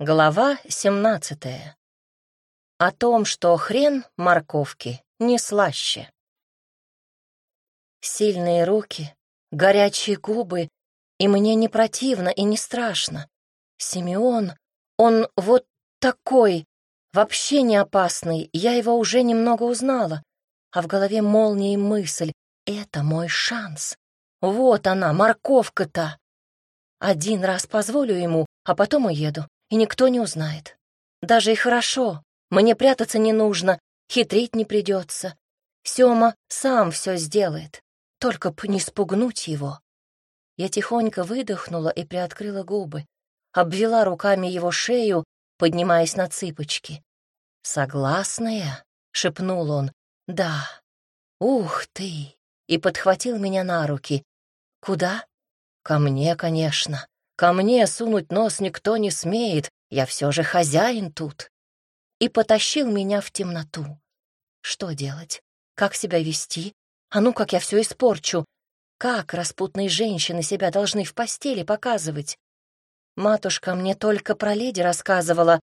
Глава 17. О том, что хрен морковки не слаще. Сильные руки, горячие губы, и мне не противно и не страшно. Симеон, он вот такой, вообще не опасный, я его уже немного узнала, а в голове молнией мысль — это мой шанс. Вот она, морковка-то. Один раз позволю ему, а потом уеду и никто не узнает. Даже и хорошо, мне прятаться не нужно, хитрить не придется. Сёма сам все сделает, только б не спугнуть его. Я тихонько выдохнула и приоткрыла губы, обвела руками его шею, поднимаясь на цыпочки. «Согласная?» — шепнул он. «Да». «Ух ты!» и подхватил меня на руки. «Куда?» «Ко мне, конечно. Ко мне сунуть нос никто не смеет, я все же хозяин тут. И потащил меня в темноту. Что делать? Как себя вести? А ну, как я все испорчу. Как распутные женщины себя должны в постели показывать? Матушка мне только про леди рассказывала.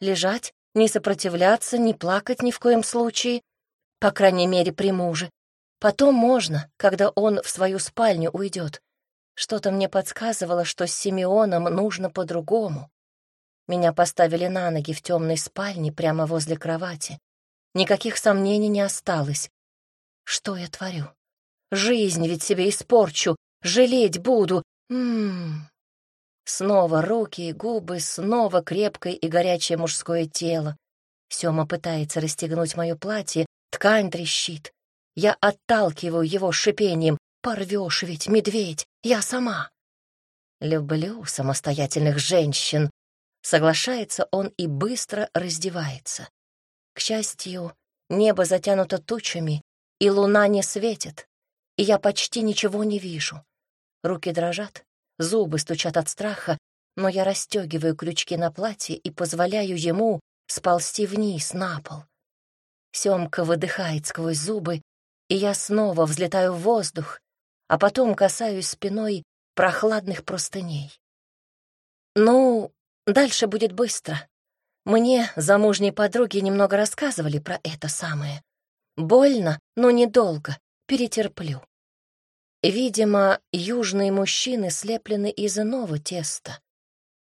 Лежать, не сопротивляться, не плакать ни в коем случае. По крайней мере, при муже. Потом можно, когда он в свою спальню уйдет. Что-то мне подсказывало, что с Симеоном нужно по-другому. Меня поставили на ноги в темной спальне прямо возле кровати. Никаких сомнений не осталось. Что я творю? Жизнь ведь себе испорчу, жалеть буду. Ммм. Снова руки и губы, снова крепкое и горячее мужское тело. Сёма пытается расстегнуть мое платье, ткань трещит. Я отталкиваю его шипением. Порвешь ведь, медведь, я сама. Люблю самостоятельных женщин. Соглашается он и быстро раздевается. К счастью, небо затянуто тучами, и луна не светит, и я почти ничего не вижу. Руки дрожат, зубы стучат от страха, но я расстегиваю крючки на платье и позволяю ему сползти вниз, на пол. Семка выдыхает сквозь зубы, и я снова взлетаю в воздух, а потом касаюсь спиной прохладных простыней. Ну, дальше будет быстро. Мне замужние подруги немного рассказывали про это самое. Больно, но недолго, перетерплю. Видимо, южные мужчины слеплены из иного теста.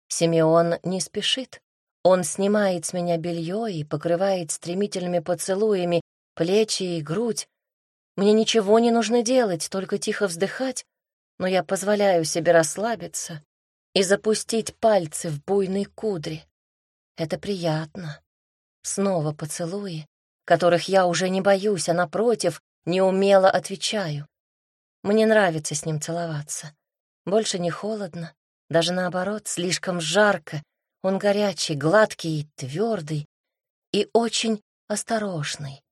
Симеон не спешит. Он снимает с меня белье и покрывает стремительными поцелуями плечи и грудь, мне ничего не нужно делать, только тихо вздыхать, но я позволяю себе расслабиться и запустить пальцы в буйной кудри. Это приятно. Снова поцелуи, которых я уже не боюсь, а напротив, неумело отвечаю. Мне нравится с ним целоваться. Больше не холодно, даже наоборот, слишком жарко. Он горячий, гладкий и твердый, и очень осторожный.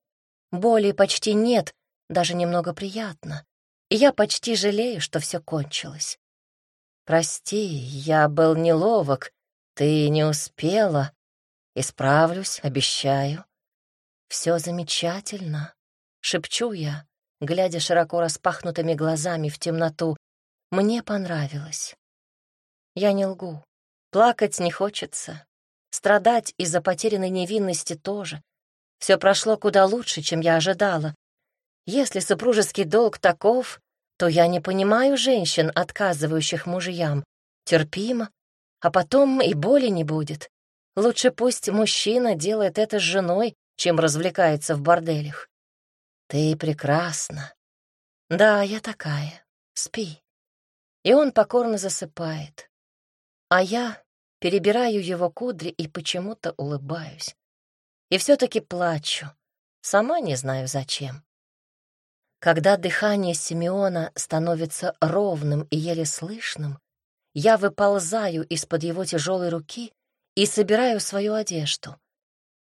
Боли почти нет, даже немного приятно, и я почти жалею, что все кончилось. Прости, я был неловок, ты не успела. Исправлюсь, обещаю. Все замечательно, шепчу я, глядя широко распахнутыми глазами в темноту. Мне понравилось. Я не лгу. Плакать не хочется. Страдать из-за потерянной невинности тоже. Все прошло куда лучше, чем я ожидала, если супружеский долг таков, то я не понимаю женщин, отказывающих мужьям. Терпимо, а потом и боли не будет. Лучше пусть мужчина делает это с женой, чем развлекается в борделях. Ты прекрасна. Да, я такая. Спи. И он покорно засыпает. А я перебираю его кудри и почему-то улыбаюсь. И все-таки плачу. Сама не знаю зачем. Когда дыхание Симеона становится ровным и еле слышным, я выползаю из-под его тяжелой руки и собираю свою одежду.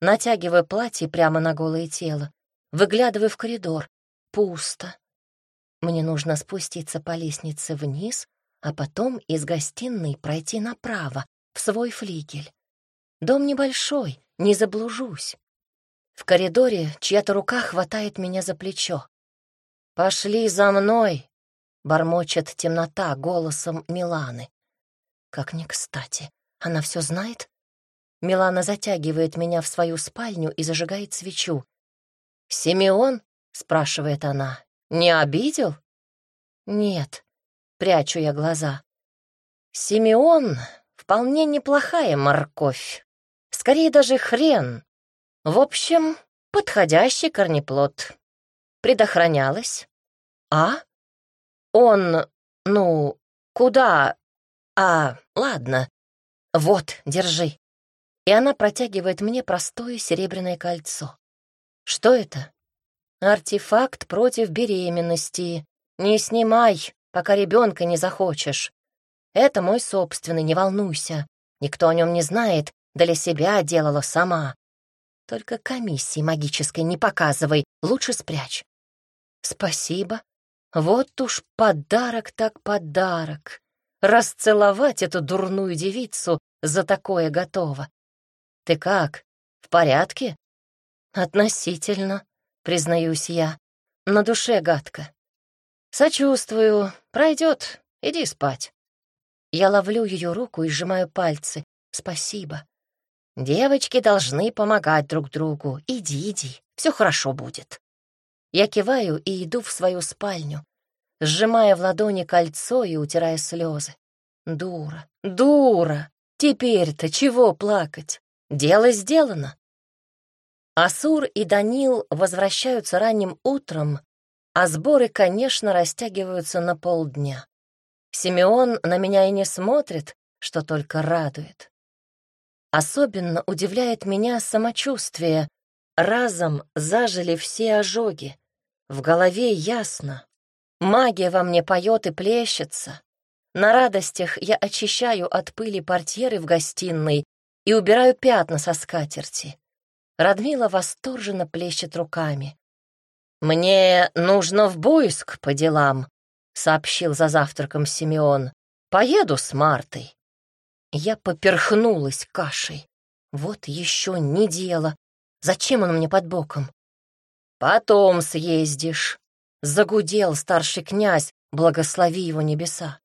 Натягиваю платье прямо на голое тело, выглядываю в коридор. Пусто. Мне нужно спуститься по лестнице вниз, а потом из гостиной пройти направо, в свой флигель. Дом небольшой, не заблужусь. В коридоре чья-то рука хватает меня за плечо. «Пошли за мной!» — бормочет темнота голосом Миланы. Как не кстати. Она все знает? Милана затягивает меня в свою спальню и зажигает свечу. «Симеон?» — спрашивает она. «Не обидел?» «Нет», — прячу я глаза. «Симеон — вполне неплохая морковь. Скорее даже хрен. В общем, подходящий корнеплод. Предохранялась. А? Он, ну, куда? А, ладно. Вот, держи. И она протягивает мне простое серебряное кольцо. Что это? Артефакт против беременности. Не снимай, пока ребенка не захочешь. Это мой собственный, не волнуйся. Никто о нем не знает, для себя делала сама. Только комиссии магической не показывай, лучше спрячь. Спасибо. Вот уж подарок так подарок. Расцеловать эту дурную девицу за такое готово. Ты как, в порядке? Относительно, признаюсь я. На душе гадко. Сочувствую, пройдет, иди спать. Я ловлю ее руку и сжимаю пальцы. Спасибо. Девочки должны помогать друг другу. Иди, иди, все хорошо будет. Я киваю и иду в свою спальню, сжимая в ладони кольцо и утирая слезы. Дура, дура! Теперь-то чего плакать? Дело сделано. Асур и Данил возвращаются ранним утром, а сборы, конечно, растягиваются на полдня. Симеон на меня и не смотрит, что только радует. Особенно удивляет меня самочувствие. Разом зажили все ожоги. В голове ясно. Магия во мне поет и плещется. На радостях я очищаю от пыли портьеры в гостиной и убираю пятна со скатерти. Радмила восторженно плещет руками. «Мне нужно в Буйск по делам», — сообщил за завтраком Симеон. «Поеду с Мартой». Я поперхнулась кашей. Вот еще не дело. Зачем он мне под боком? Потом съездишь. Загудел старший князь, благослови его небеса.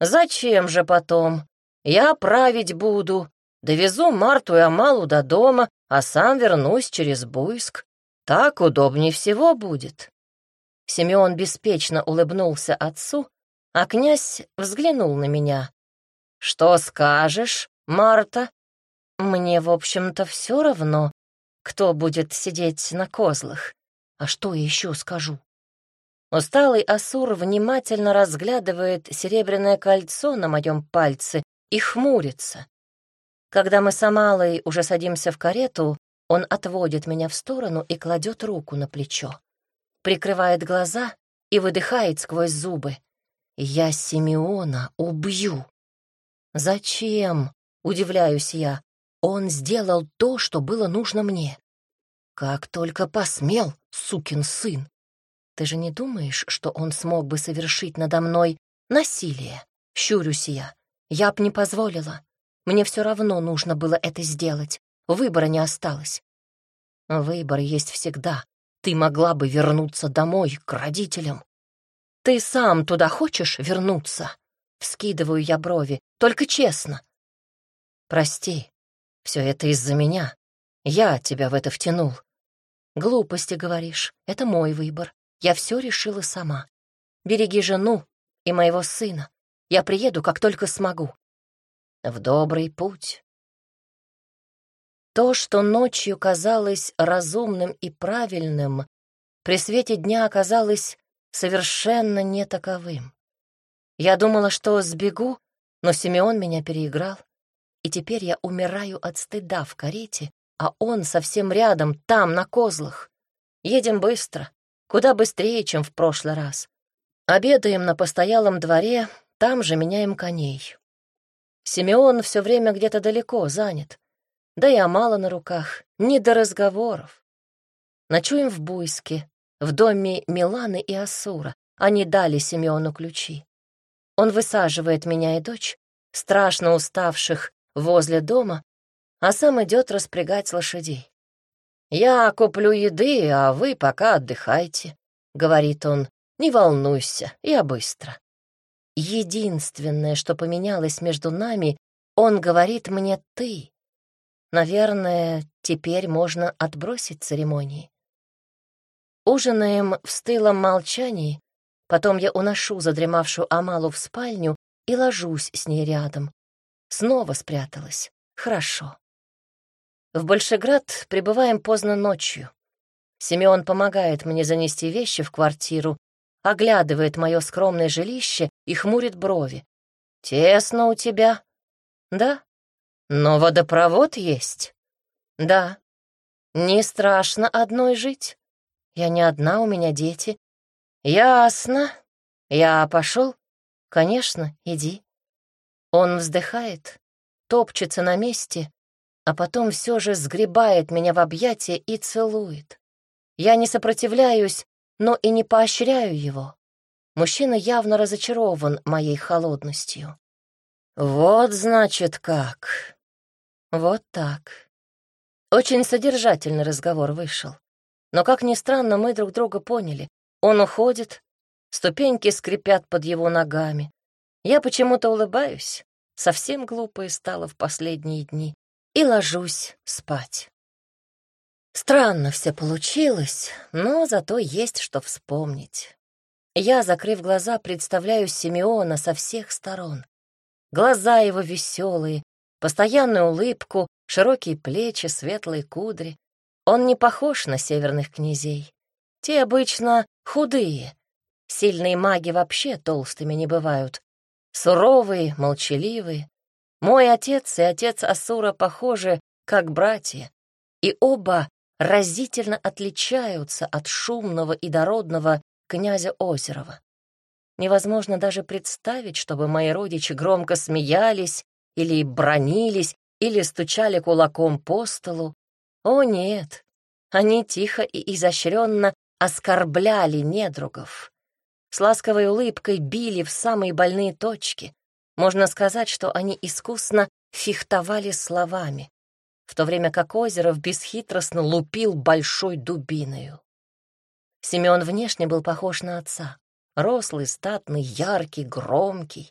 Зачем же потом? Я править буду. Довезу Марту и Амалу до дома, а сам вернусь через Буйск. Так удобнее всего будет. Семен беспечно улыбнулся отцу, а князь взглянул на меня. «Что скажешь, Марта?» «Мне, в общем-то, все равно, кто будет сидеть на козлах. А что еще скажу?» Усталый Асур внимательно разглядывает серебряное кольцо на моем пальце и хмурится. Когда мы с Амалой уже садимся в карету, он отводит меня в сторону и кладет руку на плечо. Прикрывает глаза и выдыхает сквозь зубы. «Я Симеона убью!» «Зачем?» — удивляюсь я. «Он сделал то, что было нужно мне». «Как только посмел, сукин сын!» «Ты же не думаешь, что он смог бы совершить надо мной насилие?» Щурюсь я. Я б не позволила. Мне все равно нужно было это сделать. Выбора не осталось. Выбор есть всегда. Ты могла бы вернуться домой, к родителям. Ты сам туда хочешь вернуться? Вскидываю я брови. Только честно. Прости, все это из-за меня. Я тебя в это втянул. Глупости говоришь. Это мой выбор. Я все решила сама. Береги жену и моего сына. Я приеду, как только смогу. В добрый путь. То, что ночью казалось разумным и правильным, при свете дня оказалось совершенно не таковым. Я думала, что сбегу, но Симеон меня переиграл, и теперь я умираю от стыда в карете, а он совсем рядом, там, на козлах. Едем быстро, куда быстрее, чем в прошлый раз. Обедаем на постоялом дворе, там же меняем коней. Симеон все время где-то далеко, занят. Да и Амала на руках, не до разговоров. Ночуем в Буйске, в доме Миланы и Асура. Они дали Симеону ключи. Он высаживает меня и дочь, страшно уставших, возле дома, а сам идет распрягать лошадей. «Я куплю еды, а вы пока отдыхайте», — говорит он. «Не волнуйся, я быстро». Единственное, что поменялось между нами, он говорит мне «ты». Наверное, теперь можно отбросить церемонии. Ужинаем в стылом молчании, потом я уношу задремавшую Амалу в спальню и ложусь с ней рядом. Снова спряталась. Хорошо. В Большеград прибываем поздно ночью. Семён помогает мне занести вещи в квартиру, оглядывает мое скромное жилище и хмурит брови. «Тесно у тебя?» «Да». «Но водопровод есть?» «Да». «Не страшно одной жить?» «Я не одна, у меня дети». «Ясно. Я пошел?» «Конечно, иди». Он вздыхает, топчется на месте, а потом все же сгребает меня в объятия и целует. Я не сопротивляюсь, но и не поощряю его. Мужчина явно разочарован моей холодностью. Вот значит как. Вот так. Очень содержательный разговор вышел. Но, как ни странно, мы друг друга поняли. Он уходит, ступеньки скрипят под его ногами. Я почему-то улыбаюсь, совсем глупая стала в последние дни, и ложусь спать. Странно все получилось, но зато есть что вспомнить. Я, закрыв глаза, представляю Симеона со всех сторон. Глаза его веселые, постоянную улыбку, широкие плечи, светлые кудри. Он не похож на северных князей. Те обычно худые. Сильные маги вообще толстыми не бывают. Суровые, молчаливые. Мой отец и отец Асура похожи, как братья. И оба разительно отличаются от шумного и дородного князя Озерова. Невозможно даже представить, чтобы мои родичи громко смеялись или бронились, или стучали кулаком по столу. О нет, они тихо и изощренно оскорбляли недругов. С ласковой улыбкой били в самые больные точки. Можно сказать, что они искусно фехтовали словами в то время как Озеров бесхитростно лупил большой дубиною. Семён внешне был похож на отца. Рослый, статный, яркий, громкий.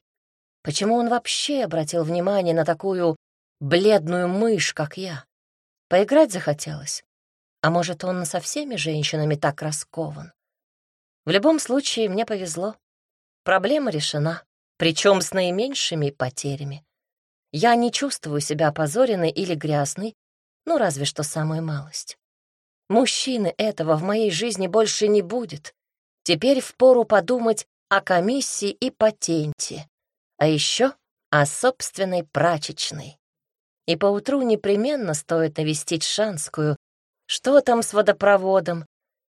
Почему он вообще обратил внимание на такую бледную мышь, как я? Поиграть захотелось? А может, он со всеми женщинами так раскован? В любом случае, мне повезло. Проблема решена, причем с наименьшими потерями. Я не чувствую себя опозоренной или грязной, ну, разве что самую малость. Мужчины этого в моей жизни больше не будет. Теперь впору подумать о комиссии и патенте, а еще о собственной прачечной. И поутру непременно стоит навестить Шанскую. Что там с водопроводом?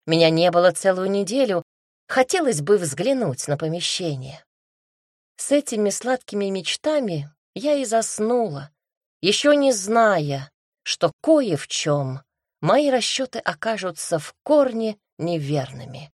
Меня не было целую неделю, хотелось бы взглянуть на помещение. С этими сладкими мечтами я и заснула, еще не зная, что кое в чем мои расчеты окажутся в корне неверными.